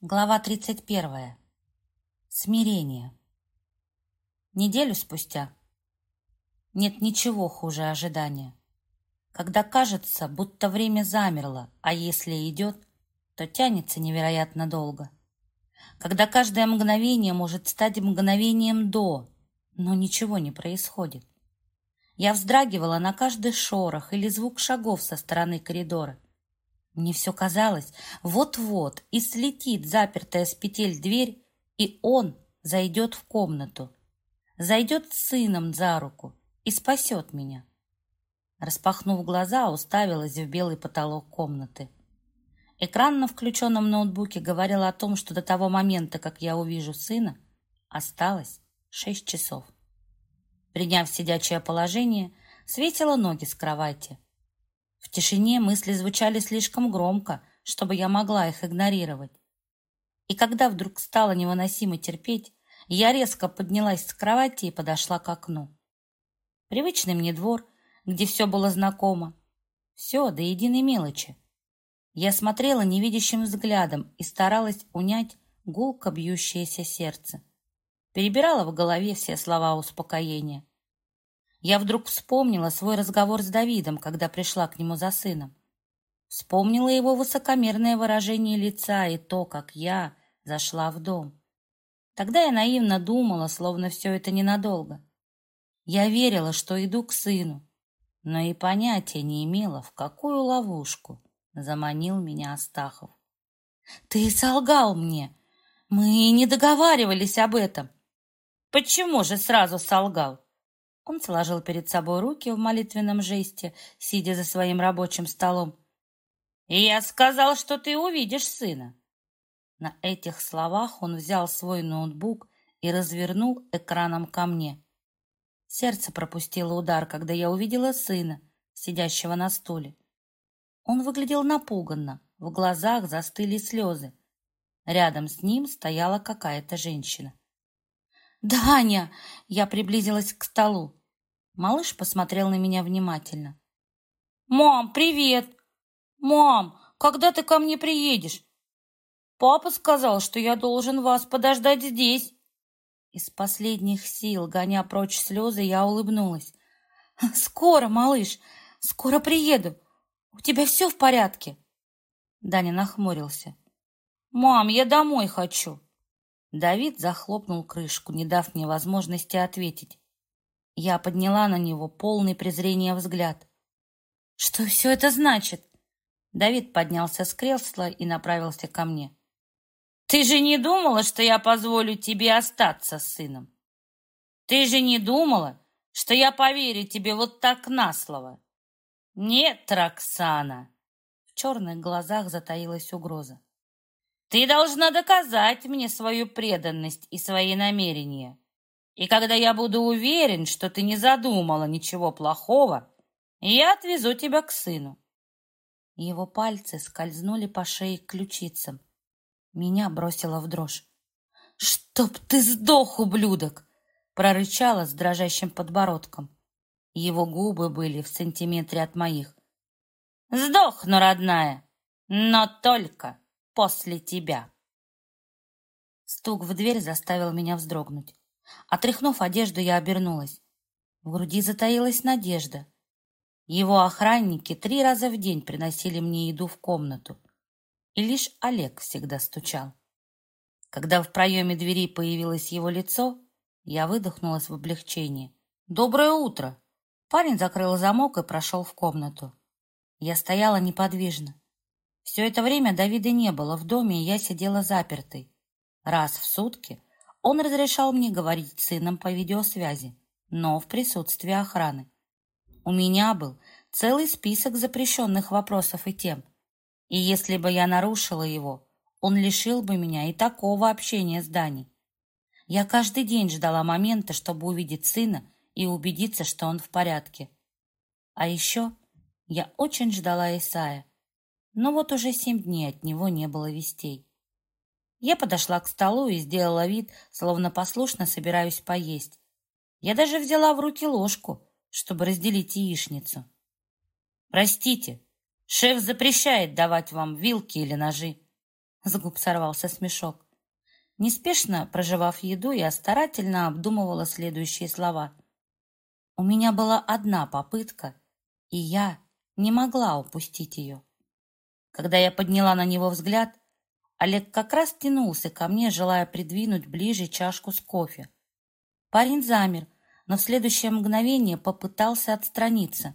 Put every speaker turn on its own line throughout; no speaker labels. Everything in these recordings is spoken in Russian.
Глава 31. Смирение. Неделю спустя. Нет ничего хуже ожидания. Когда кажется, будто время замерло, а если идет, то тянется невероятно долго. Когда каждое мгновение может стать мгновением до, но ничего не происходит. Я вздрагивала на каждый шорох или звук шагов со стороны коридора. Мне все казалось, вот-вот и слетит запертая с петель дверь, и он зайдет в комнату, зайдет с сыном за руку и спасет меня. Распахнув глаза, уставилась в белый потолок комнаты. Экран на включенном ноутбуке говорил о том, что до того момента, как я увижу сына, осталось шесть часов. Приняв сидячее положение, свесила ноги с кровати – в тишине мысли звучали слишком громко, чтобы я могла их игнорировать. И когда вдруг стало невыносимо терпеть, я резко поднялась с кровати и подошла к окну. Привычный мне двор, где все было знакомо. Все до единой мелочи. Я смотрела невидящим взглядом и старалась унять гулко бьющееся сердце. Перебирала в голове все слова успокоения. Я вдруг вспомнила свой разговор с Давидом, когда пришла к нему за сыном. Вспомнила его высокомерное выражение лица и то, как я зашла в дом. Тогда я наивно думала, словно все это ненадолго. Я верила, что иду к сыну, но и понятия не имела, в какую ловушку заманил меня Астахов. «Ты солгал мне! Мы не договаривались об этом!» «Почему же сразу солгал?» Он сложил перед собой руки в молитвенном жесте, сидя за своим рабочим столом. «И я сказал, что ты увидишь сына». На этих словах он взял свой ноутбук и развернул экраном ко мне. Сердце пропустило удар, когда я увидела сына, сидящего на стуле. Он выглядел напуганно, в глазах застыли слезы. Рядом с ним стояла какая-то женщина. «Даня!» — я приблизилась к столу. Малыш посмотрел на меня внимательно. «Мам, привет! Мам, когда ты ко мне приедешь? Папа сказал, что я должен вас подождать здесь». Из последних сил, гоня прочь слезы, я улыбнулась. «Скоро, малыш, скоро приеду. У тебя все в порядке?» Даня нахмурился. «Мам, я домой хочу!» Давид захлопнул крышку, не дав мне возможности ответить. Я подняла на него полный презрения взгляд. «Что все это значит?» Давид поднялся с кресла и направился ко мне. «Ты же не думала, что я позволю тебе остаться с сыном? Ты же не думала, что я поверю тебе вот так на слово? Нет, Роксана!» В черных глазах затаилась угроза. «Ты должна доказать мне свою преданность и свои намерения. И когда я буду уверен, что ты не задумала ничего плохого, я отвезу тебя к сыну. Его пальцы скользнули по шее к ключицам. Меня бросило в дрожь. «Чтоб ты сдох, ублюдок!» прорычала с дрожащим подбородком. Его губы были в сантиметре от моих. «Сдохну, родная, но только после тебя!» Стук в дверь заставил меня вздрогнуть. Отряхнув одежду, я обернулась. В груди затаилась надежда. Его охранники три раза в день приносили мне еду в комнату. И лишь Олег всегда стучал. Когда в проеме двери появилось его лицо, я выдохнулась в облегчении. «Доброе утро!» Парень закрыл замок и прошел в комнату. Я стояла неподвижно. Все это время Давида не было в доме, и я сидела запертой. Раз в сутки он разрешал мне говорить с сыном по видеосвязи, но в присутствии охраны. У меня был целый список запрещенных вопросов и тем. И если бы я нарушила его, он лишил бы меня и такого общения с Даней. Я каждый день ждала момента, чтобы увидеть сына и убедиться, что он в порядке. А еще я очень ждала Исая, но вот уже семь дней от него не было вестей. Я подошла к столу и сделала вид, словно послушно собираюсь поесть. Я даже взяла в руки ложку, чтобы разделить яичницу. «Простите, шеф запрещает давать вам вилки или ножи». С губ сорвался смешок. Неспешно проживав еду, я старательно обдумывала следующие слова. У меня была одна попытка, и я не могла упустить ее. Когда я подняла на него взгляд, Олег как раз тянулся ко мне, желая придвинуть ближе чашку с кофе. Парень замер, но в следующее мгновение попытался отстраниться.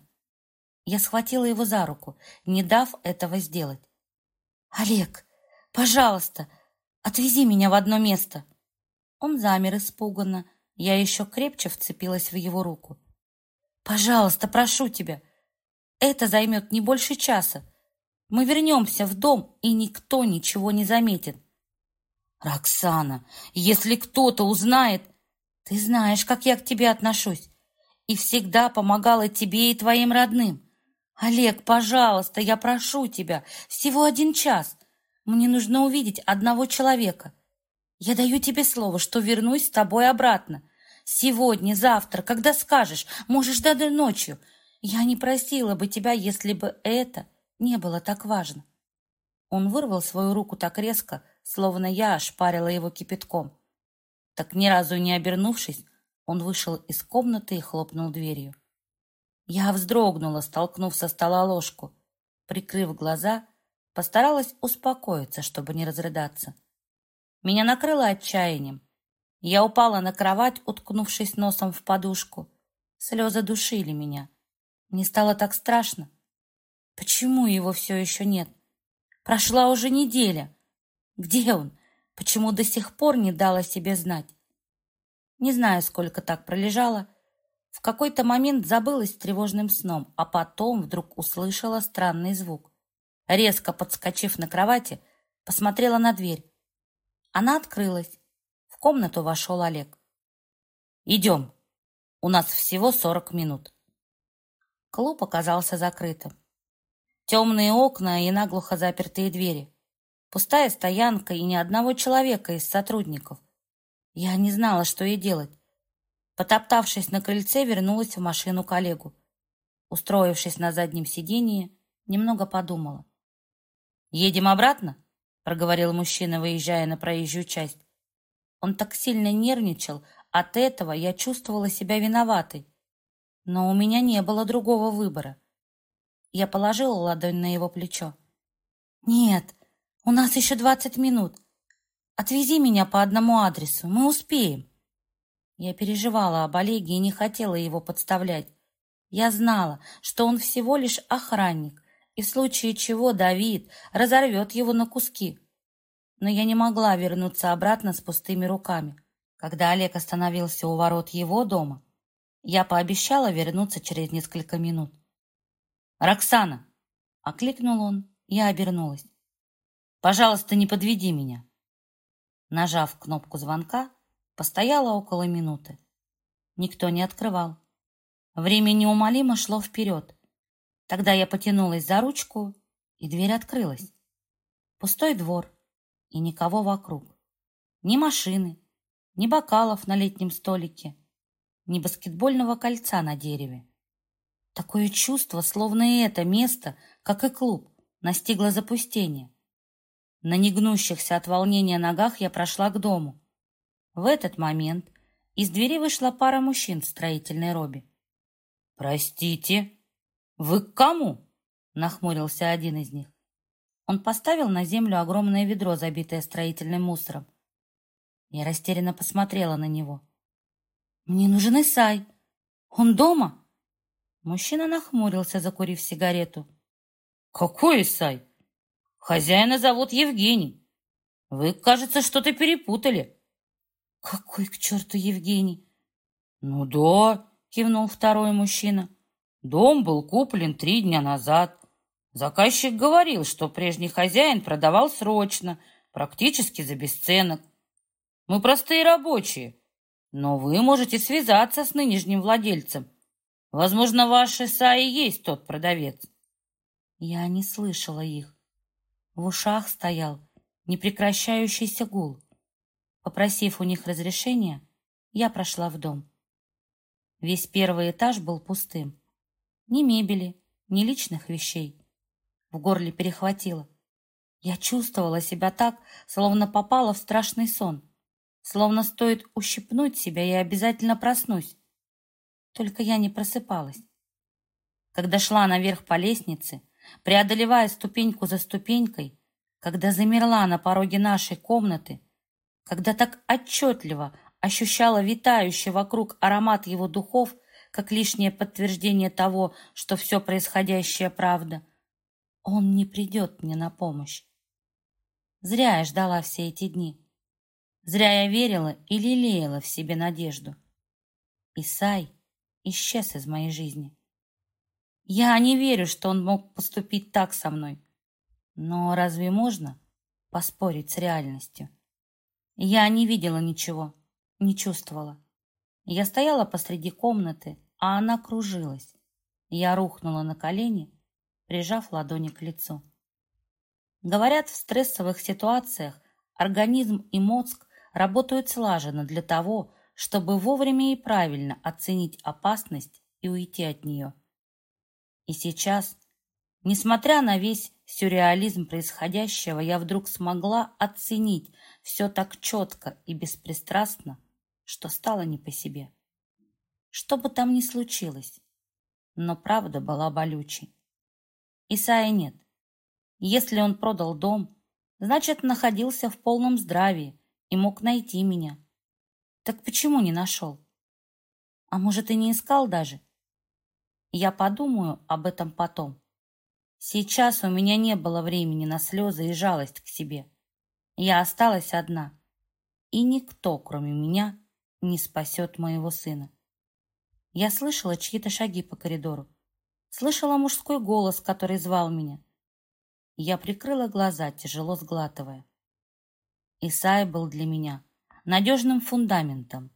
Я схватила его за руку, не дав этого сделать. «Олег, пожалуйста, отвези меня в одно место!» Он замер испуганно. Я еще крепче вцепилась в его руку. «Пожалуйста, прошу тебя, это займет не больше часа. Мы вернемся в дом, и никто ничего не заметит». «Роксана, если кто-то узнает...» «Ты знаешь, как я к тебе отношусь, и всегда помогала тебе и твоим родным. Олег, пожалуйста, я прошу тебя, всего один час. Мне нужно увидеть одного человека. Я даю тебе слово, что вернусь с тобой обратно. Сегодня, завтра, когда скажешь, можешь даже ночью. Я не просила бы тебя, если бы это не было так важно. Он вырвал свою руку так резко, словно я ошпарила его кипятком. Так ни разу не обернувшись, он вышел из комнаты и хлопнул дверью. Я вздрогнула, столкнув со стола ложку. Прикрыв глаза, постаралась успокоиться, чтобы не разрыдаться. Меня накрыло отчаянием. Я упала на кровать, уткнувшись носом в подушку. Слезы душили меня. Мне стало так страшно. Почему его все еще нет? Прошла уже неделя. Где он? Почему до сих пор не дала себе знать? Не знаю, сколько так пролежала. В какой-то момент забылась тревожным сном, а потом вдруг услышала странный звук. Резко подскочив на кровати, посмотрела на дверь. Она открылась комнату вошел Олег. «Идем. У нас всего сорок минут». Клуб оказался закрытым. Темные окна и наглухо запертые двери. Пустая стоянка и ни одного человека из сотрудников. Я не знала, что ей делать. Потоптавшись на крыльце, вернулась в машину к Олегу. Устроившись на заднем сидении, немного подумала. «Едем обратно?» — проговорил мужчина, выезжая на проезжую часть. Он так сильно нервничал, от этого я чувствовала себя виноватой. Но у меня не было другого выбора. Я положила ладонь на его плечо. «Нет, у нас еще двадцать минут. Отвези меня по одному адресу, мы успеем». Я переживала об Олеге и не хотела его подставлять. Я знала, что он всего лишь охранник, и в случае чего Давид разорвет его на куски но я не могла вернуться обратно с пустыми руками. Когда Олег остановился у ворот его дома, я пообещала вернуться через несколько минут. «Роксана!» — окликнул он, я обернулась. «Пожалуйста, не подведи меня!» Нажав кнопку звонка, постояла около минуты. Никто не открывал. Время неумолимо шло вперед. Тогда я потянулась за ручку, и дверь открылась. Пустой двор, и никого вокруг. Ни машины, ни бокалов на летнем столике, ни баскетбольного кольца на дереве. Такое чувство, словно и это место, как и клуб, настигло запустение. На негнущихся от волнения ногах я прошла к дому. В этот момент из двери вышла пара мужчин в строительной робе. «Простите, вы к кому?» — нахмурился один из них. Он поставил на землю огромное ведро, забитое строительным мусором. Я растерянно посмотрела на него. «Мне нужен Исай. Он дома?» Мужчина нахмурился, закурив сигарету. «Какой Исай? Хозяина зовут Евгений. Вы, кажется, что-то перепутали». «Какой к черту Евгений?» «Ну да», — кивнул второй мужчина. «Дом был куплен три дня назад. Заказчик говорил, что прежний хозяин продавал срочно, практически за бесценок. Мы простые рабочие, но вы можете связаться с нынешним владельцем. Возможно, ваш Иса и есть тот продавец. Я не слышала их. В ушах стоял непрекращающийся гул. Попросив у них разрешения, я прошла в дом. Весь первый этаж был пустым. Ни мебели, ни личных вещей. В горле перехватило. Я чувствовала себя так, словно попала в страшный сон. Словно стоит ущипнуть себя, и обязательно проснусь. Только я не просыпалась. Когда шла наверх по лестнице, преодолевая ступеньку за ступенькой, когда замерла на пороге нашей комнаты, когда так отчетливо ощущала витающий вокруг аромат его духов, как лишнее подтверждение того, что все происходящее правда, он не придет мне на помощь. Зря я ждала все эти дни. Зря я верила и лелеяла в себе надежду. Исай исчез из моей жизни. Я не верю, что он мог поступить так со мной. Но разве можно поспорить с реальностью? Я не видела ничего, не чувствовала. Я стояла посреди комнаты, а она кружилась. Я рухнула на колени, прижав ладони к лицу. Говорят, в стрессовых ситуациях организм и мозг работают слаженно для того, чтобы вовремя и правильно оценить опасность и уйти от нее. И сейчас, несмотря на весь сюрреализм происходящего, я вдруг смогла оценить все так четко и беспристрастно, что стало не по себе. Что бы там ни случилось, но правда была болючей. Исаия нет. Если он продал дом, значит, находился в полном здравии и мог найти меня. Так почему не нашел? А может, и не искал даже? Я подумаю об этом потом. Сейчас у меня не было времени на слезы и жалость к себе. Я осталась одна, и никто, кроме меня, не спасет моего сына. Я слышала чьи-то шаги по коридору. Слышала мужской голос, который звал меня. Я прикрыла глаза, тяжело сглатывая. Исай был для меня надежным фундаментом,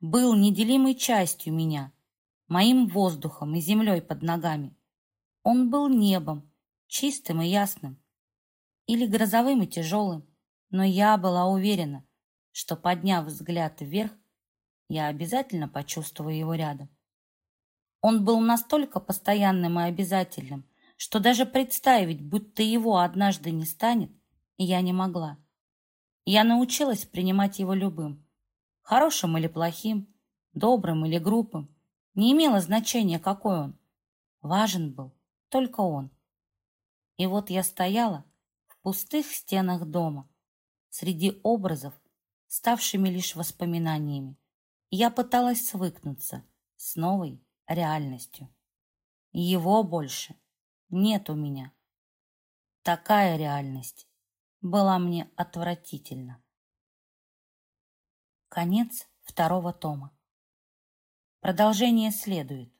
был неделимой частью меня, моим воздухом и землей под ногами. Он был небом, чистым и ясным, или грозовым и тяжелым, но я была уверена, что, подняв взгляд вверх, я обязательно почувствую его рядом. Он был настолько постоянным и обязательным, что даже представить, будто его однажды не станет, я не могла. Я научилась принимать его любым, хорошим или плохим, добрым или грубым, не имело значения, какой он. Важен был только он. И вот я стояла в пустых стенах дома, среди образов, ставшими лишь воспоминаниями. Я пыталась свыкнуться с новой реальностью. Его больше нет у меня. Такая реальность была мне отвратительна. Конец второго тома. Продолжение следует.